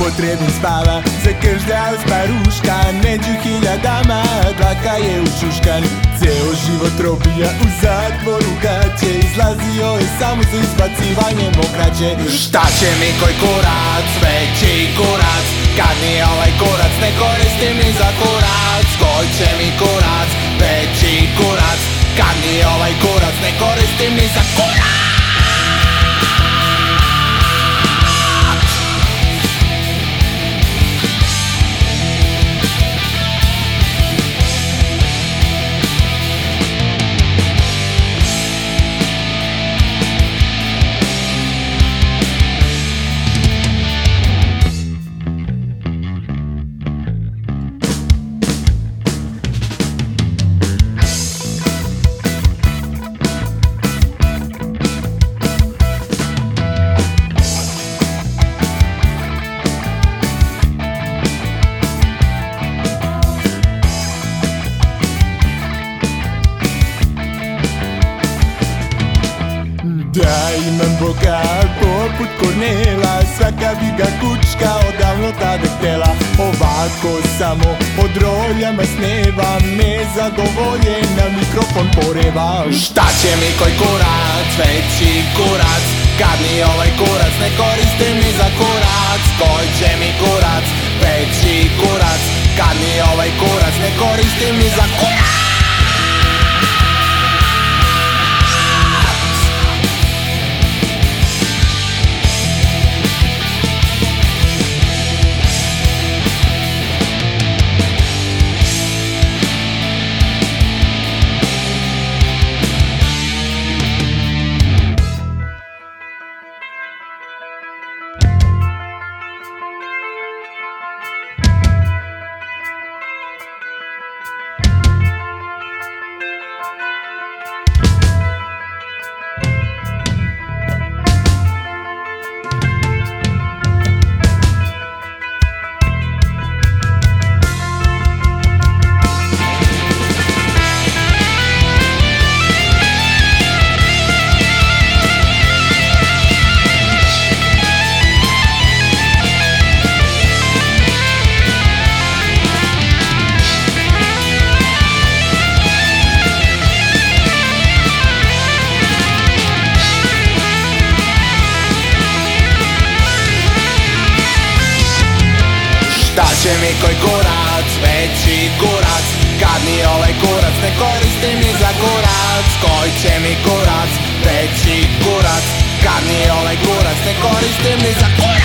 upotrebim spava. Se kržlja sparuška Među hiljadama Dlaka je ušuškan Ceo život robija u zatvoru gaće Izlazio je samo za izbacivanjem okraće Šta će mi koji kurac, veći kurac Kad mi ovaj kurac ne koristim ni za kurac Koji će mi kurac, veći kurac Kad mi ovaj kurac ne koristim ni za kurac Da imam Boga poput Kornela Svaka bi ga kučka odavno tada htjela. Ovako samo od sneva Me zadovolje na mikrofon poreva. Šta će mi koji kurac, veći kurac Kad mi ovaj kurac ne koristim ni za kurac Koji će mi kurac, veći kurac Kad mi ovaj kurac ne koristim ni za kurac Šta će mi koji kurac, veći kurac Kad mi ovaj kurac ne koristim ni za kurac Koji će mi kurac, veći kurac Kad mi ovaj kurac ne koristim ni za kurac